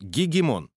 Гегемон.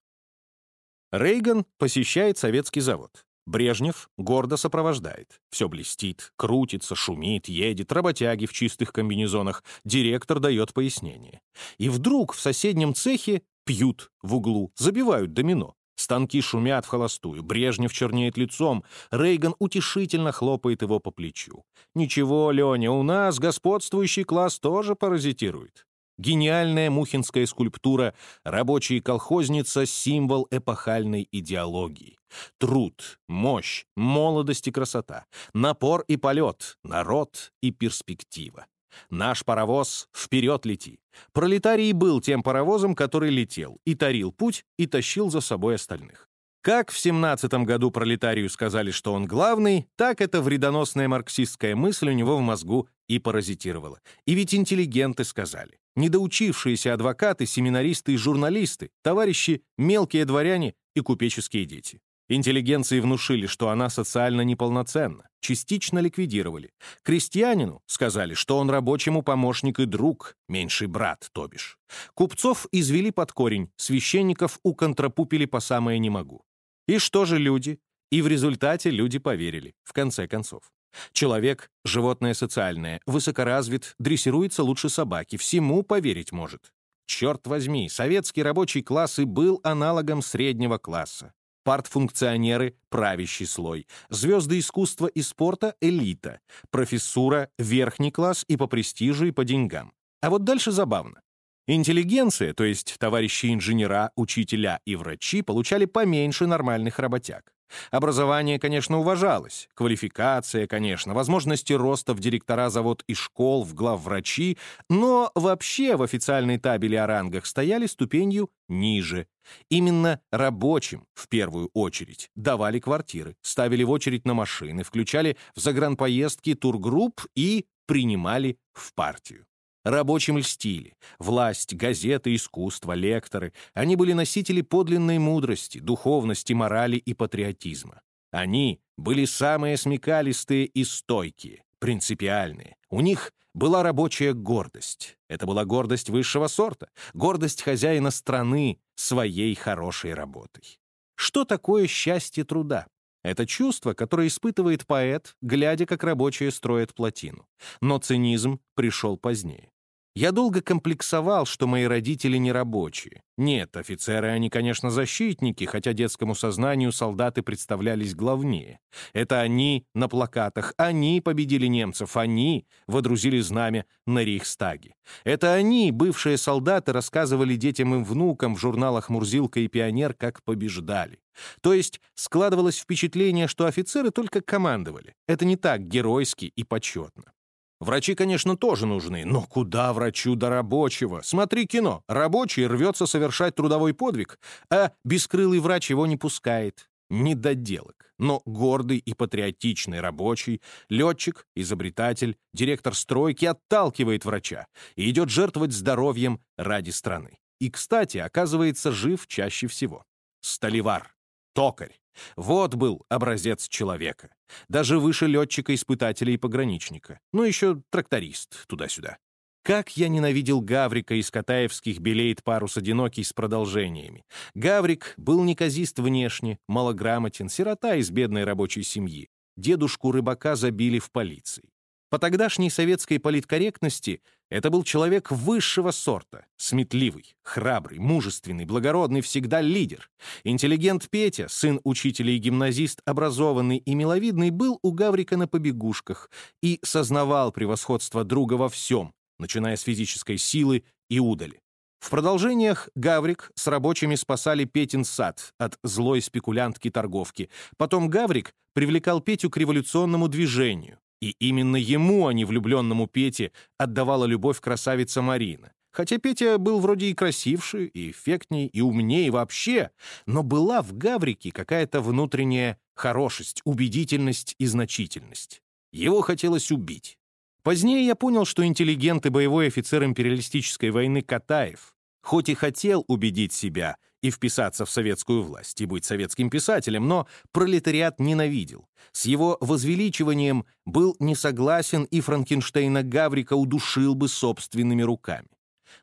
Рейган посещает советский завод. Брежнев гордо сопровождает. Все блестит, крутится, шумит, едет, работяги в чистых комбинезонах. Директор дает пояснение. И вдруг в соседнем цехе пьют в углу, забивают домино. Станки шумят в холостую, Брежнев чернеет лицом, Рейган утешительно хлопает его по плечу. «Ничего, Леня, у нас господствующий класс тоже паразитирует. Гениальная мухинская скульптура «Рабочая колхозница» — символ эпохальной идеологии. Труд, мощь, молодость и красота, напор и полет, народ и перспектива. Наш паровоз вперед лети. Пролетарий был тем паровозом, который летел, и тарил путь, и тащил за собой остальных. Как в 17 году пролетарию сказали, что он главный, так эта вредоносная марксистская мысль у него в мозгу и паразитировала. И ведь интеллигенты сказали. Недоучившиеся адвокаты, семинаристы и журналисты, товарищи, мелкие дворяне и купеческие дети. Интеллигенции внушили, что она социально неполноценна, частично ликвидировали. Крестьянину сказали, что он рабочему помощник и друг, меньший брат, то бишь. Купцов извели под корень, священников уконтрапупили по самое не могу. И что же люди? И в результате люди поверили, в конце концов. Человек — животное социальное, высокоразвит, дрессируется лучше собаки, всему поверить может. Черт возьми, советский рабочий класс и был аналогом среднего класса. Партфункционеры — правящий слой. Звезды искусства и спорта — элита. Профессура — верхний класс и по престижу, и по деньгам. А вот дальше забавно. Интеллигенция, то есть товарищи инженера, учителя и врачи, получали поменьше нормальных работяг. Образование, конечно, уважалось, квалификация, конечно, возможности роста в директора завод и школ, в главврачи, но вообще в официальной табели о рангах стояли ступенью ниже. Именно рабочим, в первую очередь, давали квартиры, ставили в очередь на машины, включали в загранпоездки тургрупп и принимали в партию. Рабочим льстили. Власть, газеты, искусство, лекторы. Они были носители подлинной мудрости, духовности, морали и патриотизма. Они были самые смекалистые и стойкие, принципиальные. У них была рабочая гордость. Это была гордость высшего сорта, гордость хозяина страны своей хорошей работой. Что такое счастье труда? Это чувство, которое испытывает поэт, глядя, как рабочие строят плотину. Но цинизм пришел позднее. Я долго комплексовал, что мои родители не рабочие. Нет, офицеры они, конечно, защитники, хотя детскому сознанию солдаты представлялись главнее. Это они на плакатах, они победили немцев, они водрузили знамя на Рейхстаге. Это они, бывшие солдаты, рассказывали детям и внукам в журналах «Мурзилка» и «Пионер», как побеждали. То есть складывалось впечатление, что офицеры только командовали. Это не так геройски и почетно. Врачи, конечно, тоже нужны, но куда врачу до рабочего? Смотри кино. Рабочий рвется совершать трудовой подвиг, а бескрылый врач его не пускает. Недоделок. Но гордый и патриотичный рабочий, летчик, изобретатель, директор стройки отталкивает врача и идет жертвовать здоровьем ради страны. И, кстати, оказывается жив чаще всего. Столевар, токарь. Вот был образец человека. Даже выше летчика-испытателя и пограничника. Ну, еще тракторист туда-сюда. Как я ненавидел Гаврика из Катаевских белеет парус одинокий с продолжениями. Гаврик был неказист внешне, малограмотен, сирота из бедной рабочей семьи. Дедушку рыбака забили в полиции. По тогдашней советской политкорректности это был человек высшего сорта, сметливый, храбрый, мужественный, благородный, всегда лидер. Интеллигент Петя, сын учителя и гимназист, образованный и миловидный, был у Гаврика на побегушках и сознавал превосходство друга во всем, начиная с физической силы и удали. В продолжениях Гаврик с рабочими спасали Петин сад от злой спекулянтки-торговки. Потом Гаврик привлекал Петю к революционному движению. И именно ему, а не влюбленному Пете, отдавала любовь красавица Марина. Хотя Петя был вроде и красивше, и эффектней, и умнее вообще, но была в Гаврике какая-то внутренняя хорошесть, убедительность и значительность. Его хотелось убить. Позднее я понял, что интеллигент и боевой офицер империалистической войны Катаев, хоть и хотел убедить себя и вписаться в советскую власть, и быть советским писателем, но пролетариат ненавидел. С его возвеличиванием был не согласен и Франкенштейна Гаврика удушил бы собственными руками.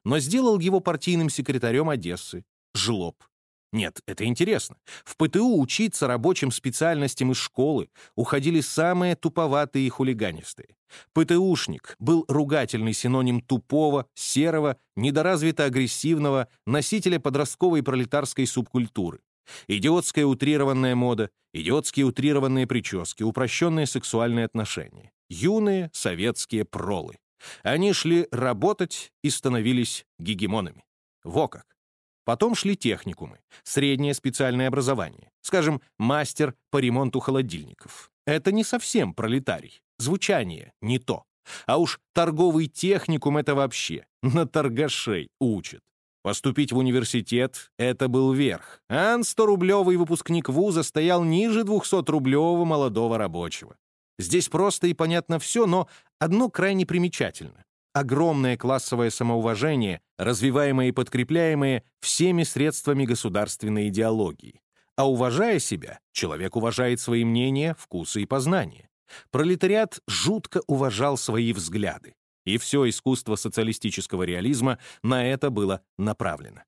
Но сделал его партийным секретарем Одессы, жлоб. Нет, это интересно. В ПТУ учиться рабочим специальностям из школы уходили самые туповатые и хулиганистые. ПТУшник был ругательный синоним тупого, серого, недоразвито-агрессивного носителя подростковой пролетарской субкультуры. Идиотская утрированная мода, идиотские утрированные прически, упрощенные сексуальные отношения. Юные советские пролы. Они шли работать и становились гегемонами. Во как. Потом шли техникумы, среднее специальное образование, скажем, мастер по ремонту холодильников. Это не совсем пролетарий, звучание не то. А уж торговый техникум — это вообще на торгашей учат. Поступить в университет — это был верх. Ан 100-рублевый выпускник вуза стоял ниже 200-рублевого молодого рабочего. Здесь просто и понятно все, но одно крайне примечательно огромное классовое самоуважение, развиваемое и подкрепляемое всеми средствами государственной идеологии. А уважая себя, человек уважает свои мнения, вкусы и познания. Пролетариат жутко уважал свои взгляды. И все искусство социалистического реализма на это было направлено.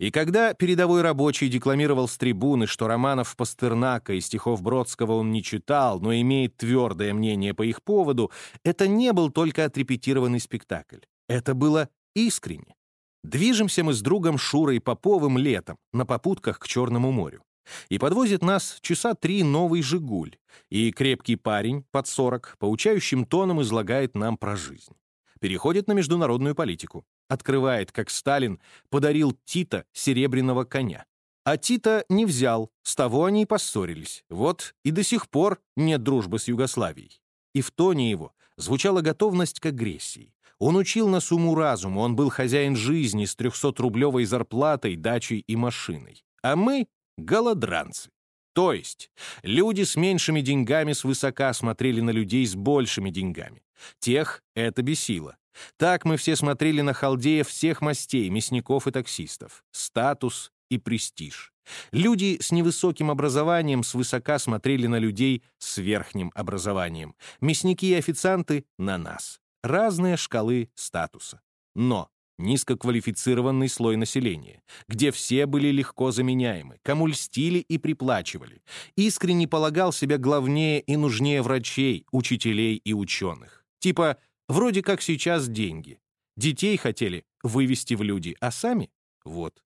И когда передовой рабочий декламировал с трибуны, что романов Пастернака и стихов Бродского он не читал, но имеет твердое мнение по их поводу, это не был только отрепетированный спектакль. Это было искренне. Движемся мы с другом Шурой Поповым летом на попутках к Черному морю. И подвозит нас часа три новый «Жигуль», и крепкий парень под сорок поучающим тоном излагает нам про жизнь. Переходит на международную политику открывает, как Сталин подарил Тита серебряного коня. А Тита не взял, с того они и поссорились. Вот и до сих пор нет дружбы с Югославией. И в тоне его звучала готовность к агрессии. Он учил нас уму-разуму, он был хозяин жизни с 300-рублевой зарплатой, дачей и машиной. А мы — голодранцы. То есть люди с меньшими деньгами свысока смотрели на людей с большими деньгами. Тех это бесило. Так мы все смотрели на халдеев всех мастей, мясников и таксистов. Статус и престиж. Люди с невысоким образованием свысока смотрели на людей с верхним образованием. Мясники и официанты — на нас. Разные шкалы статуса. Но низкоквалифицированный слой населения, где все были легко заменяемы, кому льстили и приплачивали, искренне полагал себя главнее и нужнее врачей, учителей и ученых. Типа Вроде как сейчас деньги. Детей хотели вывести в люди, а сами — вот.